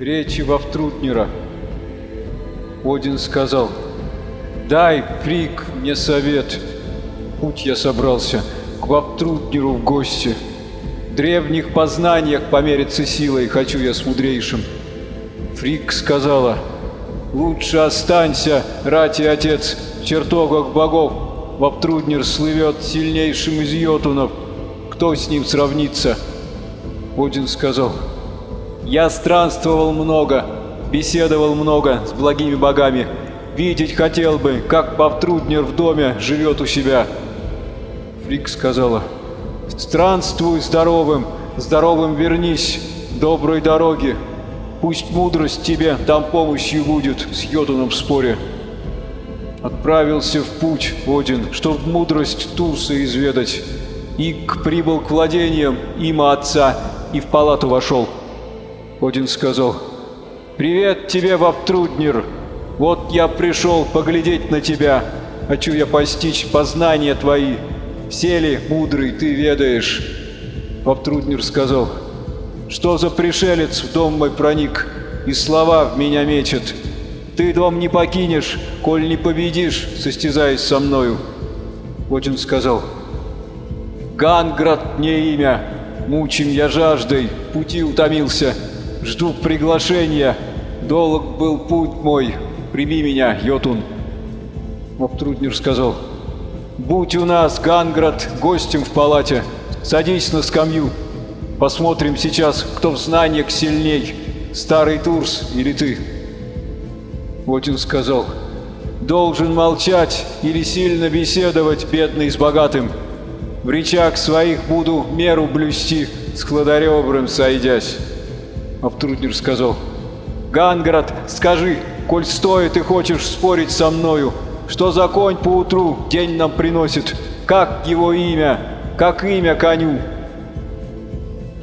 Речи Вовтрутнера. Один сказал, «Дай, Фрик, мне совет. Путь я собрался, к Вовтрутнеру в гости. В древних познаниях помериться силой хочу я с мудрейшим». Фрик сказала, «Лучше останься, рати отец, в чертогах богов. Вовтруднер слывет сильнейшим из йотунов. Кто с ним сравнится?» Один сказал, «Я странствовал много, беседовал много с благими богами. Видеть хотел бы, как Вовтруднер в доме живет у себя». Фрик сказала, «Странствуй здоровым, здоровым вернись, доброй дороги, Пусть мудрость тебе там помощью будет с Йотуном в споре. Отправился в путь Один, чтоб мудрость Турса изведать. Ик прибыл к владениям има отца и в палату вошел. Один сказал, «Привет тебе, Ваптруднер! Вот я пришел поглядеть на тебя. Хочу я постичь познания твои. Все ли, мудрый, ты ведаешь?» Ваптруднер сказал, что за пришелец в дом мой проник и слова в меня мечет? Ты дом не покинешь, коль не победишь, состязаясь со мною. Он сказал. Ганград мне имя, мучим я жаждой, пути утомился, жду приглашения. Долг был путь мой, прими меня, Йотун. Моптруднер сказал. Будь у нас, Ганград, гостем в палате, садись на скамью. Посмотрим сейчас, кто в знаниях сильней, старый Турс или ты. Один сказал, должен молчать или сильно беседовать, бедный с богатым. В речах своих буду меру блюсти, с хладоребрым сойдясь. Автруднер сказал, Ганград, скажи, коль стоит и хочешь спорить со мною, что за конь поутру день нам приносит, как его имя, как имя коню,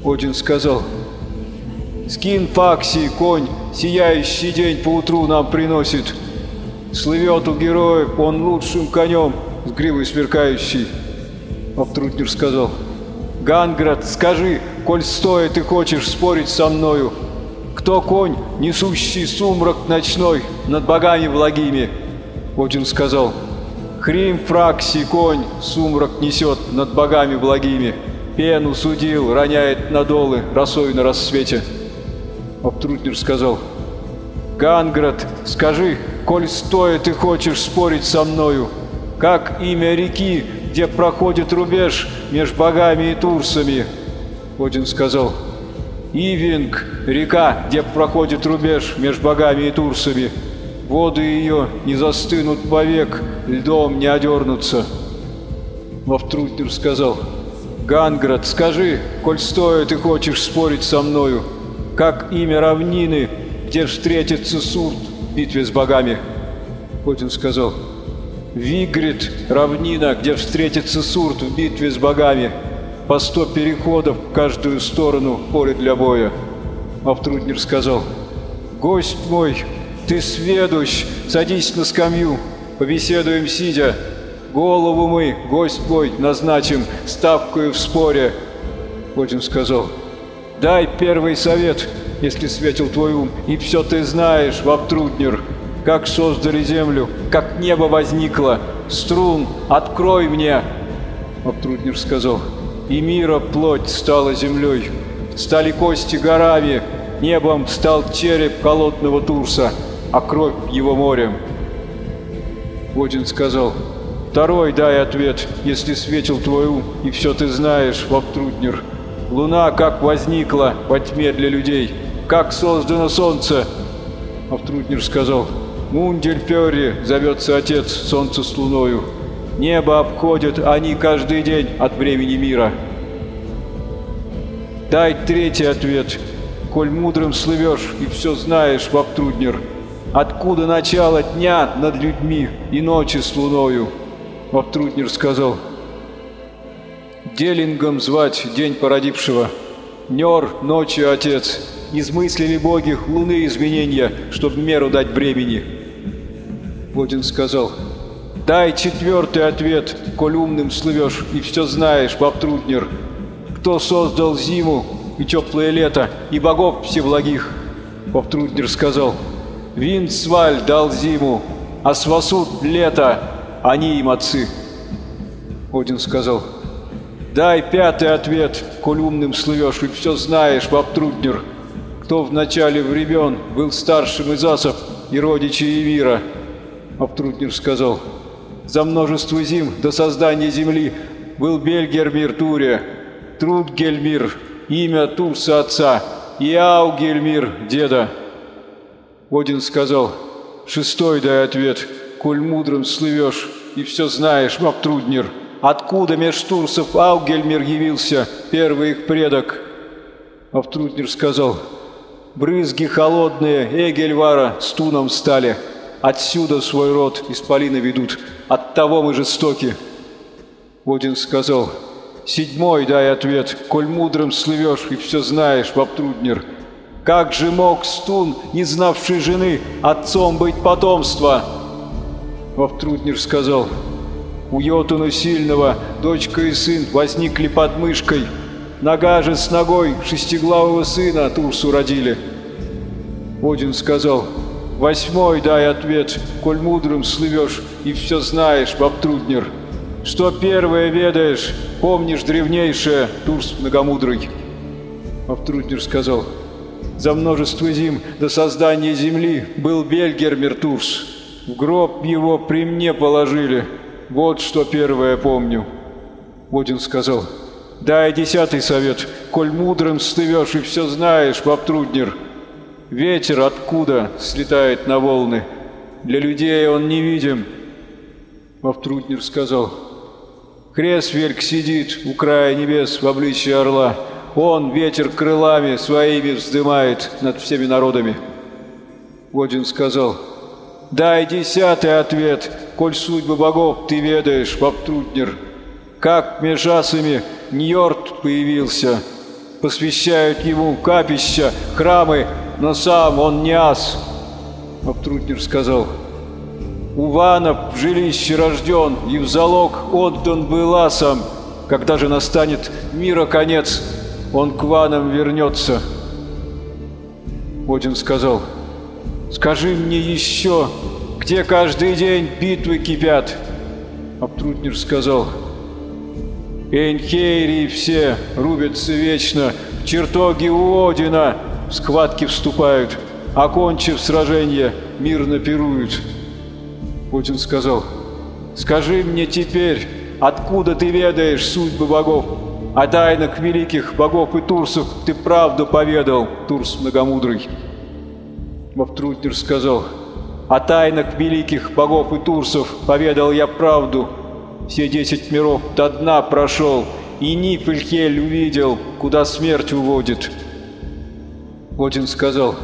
один сказал, «Скин Факси, конь, сияющий день поутру нам приносит. Слывет у героев он лучшим конем, с гривой сверкающей». Автрутнер сказал, «Ганград, скажи, коль стоит и хочешь спорить со мною, кто конь, несущий сумрак ночной над богами благими?» Один сказал, «Хрим Фракси, конь, сумрак несет над богами благими». Пену судил, роняет на долы, росой на рассвете. Обтруднер сказал, «Ганград, скажи, коль стоит ты хочешь спорить со мною, как имя реки, где проходит рубеж меж богами и турсами?» Один сказал, «Ивинг, река, где проходит рубеж меж богами и турсами. Воды ее не застынут вовек, льдом не одернутся». Вовтруднер сказал, Ганград, скажи, коль стоит и хочешь спорить со мною, как имя равнины, где встретится суд в битве с богами?» Один сказал, «Вигрид, равнина, где встретится Сурт в битве с богами, по сто переходов в каждую сторону поле для боя». Автруднер сказал, «Гость мой, ты сведущ, садись на скамью, побеседуем сидя». Голову мы, гость мой, назначим ставкою в споре. Один сказал, дай первый совет, если светил твой ум, и все ты знаешь, Ваптруднер, как создали землю, как небо возникло. Струн, открой мне. Ваптруднер сказал, и мира плоть стала землей, стали кости горами, небом стал череп холодного Турса, а кровь его морем. Один сказал, Второй дай ответ, если светил твой ум, и все ты знаешь, Ваптруднер. Луна как возникла во тьме для людей, как создано солнце. Ваптруднер сказал, Мундельфёри зовется отец солнца с луною. Небо обходят они каждый день от времени мира. Дай третий ответ, коль мудрым слывешь и все знаешь, Ваптруднер. Откуда начало дня над людьми и ночи с луною? Ваптруднер сказал, «Делингом звать день породившего, Нер ночью отец, измыслили боги луны изменения, чтоб меру дать бремени». Один сказал, «Дай четвертый ответ, коль умным слывешь и все знаешь, Ваптруднер. Кто создал зиму и теплое лето, и богов всевлагих?» Вовтруднер сказал, Винцваль дал зиму, а свасут лето, они им отцы. Один сказал, дай пятый ответ, коль умным слывешь и все знаешь, Вовтруднер. Кто в начале времен был старшим из асов и родичей Евира? Вовтруднер сказал, за множество зим до создания земли был Бельгермир Турия, Трудгельмир, имя Турса отца, и Аугельмир деда. Один сказал, шестой дай ответ, коль мудрым слывешь и все знаешь, Ваптруднер. Откуда меж Турсов Аугельмир явился, первый их предок? Ваптруднер сказал, брызги холодные Эгельвара с туном стали, отсюда свой род исполины ведут, оттого мы жестоки. Один сказал, «Седьмой дай ответ, коль мудрым слывешь и все знаешь, Ваптруднер. Как же мог Стун, не знавший жены, отцом быть потомства?» Ваптруднер сказал, «У Йотуна Сильного дочка и сын возникли под мышкой. Нога же с ногой шестиглавого сына Турсу родили». Один сказал, «Восьмой дай ответ, коль мудрым слывешь и все знаешь, Ваптруднер». Что первое ведаешь, помнишь древнейшее, Турс многомудрый. Автруднер сказал, за множество зим до создания земли был Бельгермер Турс. В гроб его при мне положили, вот что первое помню. Один сказал, дай десятый совет, коль мудрым стывешь и все знаешь, Ваптруднер. Ветер откуда слетает на волны, для людей он невидим. Ваптруднер сказал, Кресвельк сидит у края небес в обличье орла. Он ветер крылами своими вздымает над всеми народами. Один сказал, «Дай десятый ответ, коль судьбы богов ты ведаешь, Ваптруднер. Как межасами Ньорд появился, посвящают ему капища, храмы, но сам он не ас». Ваптруднер сказал, — Увана в жилище рожден, и в залог отдан был асам. Когда же настанет мира конец, он к ванам вернется. Один сказал, «Скажи мне еще, где каждый день битвы кипят?» Абтрутнер сказал, «Энхейри все рубятся вечно, чертоги у Одина в схватки вступают, окончив сражение, мирно пируют». Путин сказал, «Скажи мне теперь, откуда ты ведаешь судьбы богов? О тайнах великих богов и турсов ты правду поведал, Турс многомудрый». Вовтруднер сказал, «О тайнах великих богов и турсов поведал я правду. Все десять миров до дна прошел, и Нифельхель увидел, куда смерть уводит». Один сказал,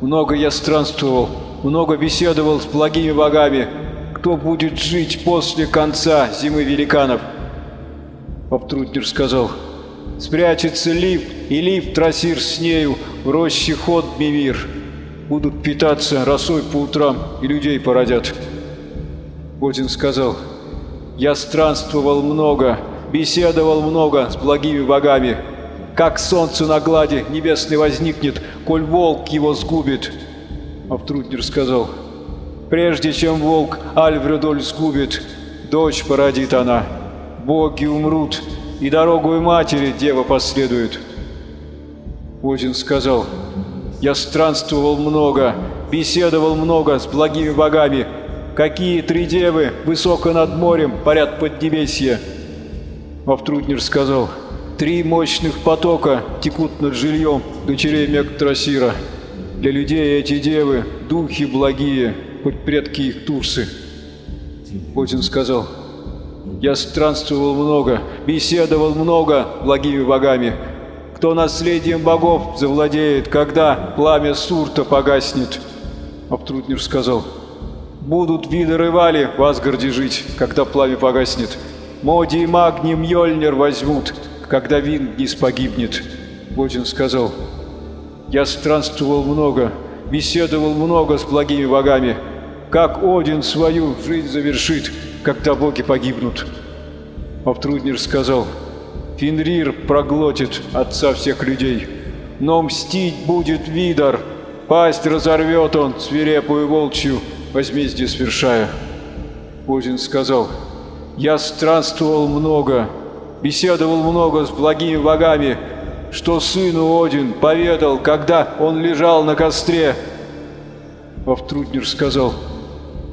«Много я странствовал, много беседовал с благими богами. Кто будет жить после конца зимы великанов? Поптруднер сказал. Спрячется Лив, и Лив трассир с нею в роще ход Мивир. Будут питаться росой по утрам и людей породят. Один сказал. Я странствовал много, беседовал много с благими богами. Как солнце на глади небесной возникнет, коль волк его сгубит. Автруднер сказал, «Прежде чем волк Альвредоль сгубит, дочь породит она. Боги умрут, и дорогу матери дева последует». Один сказал, «Я странствовал много, беседовал много с благими богами. Какие три девы высоко над морем парят под небесье?» Автруднер сказал, «Три мощных потока текут над жильем дочерей Мектрасира». Для людей эти девы – духи благие, хоть предки их турсы. Путин сказал, «Я странствовал много, беседовал много благими богами. Кто наследием богов завладеет, когда пламя Сурта погаснет?» Абтрутнер сказал, «Будут виды рывали в Асгарде жить, когда пламя погаснет. Моди и Магни Мьёльнир возьмут, когда Вингнис погибнет». Путин сказал, «Я странствовал много, беседовал много с благими богами. Как Один свою жизнь завершит, когда боги погибнут? Автруднер сказал, Фенрир проглотит отца всех людей, но мстить будет Видар, Пасть разорвет он, свирепую волчью, возмездие свершая. Один сказал, «Я странствовал много, беседовал много с благими богами, что сыну Один поведал, когда он лежал на костре». Вовтруднер сказал,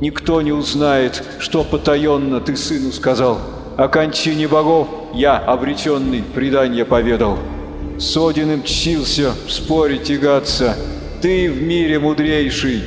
«Никто не узнает, что потаенно ты сыну сказал. О кончине богов я, обреченный, предание поведал. С Одиным чтился, в споре тягаться, ты в мире мудрейший,